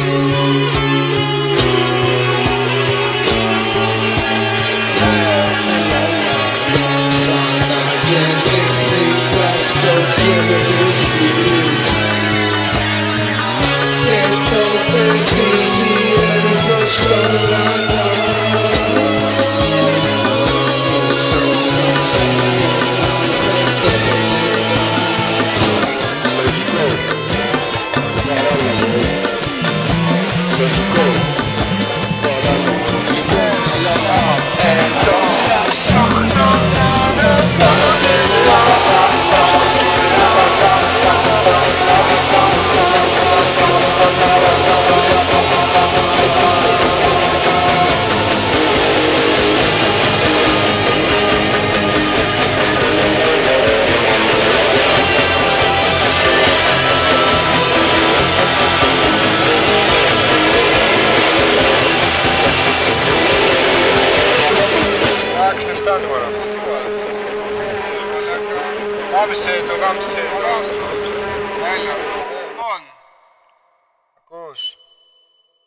Peace. затвора. Hapseet on kapseet. On. Kuus.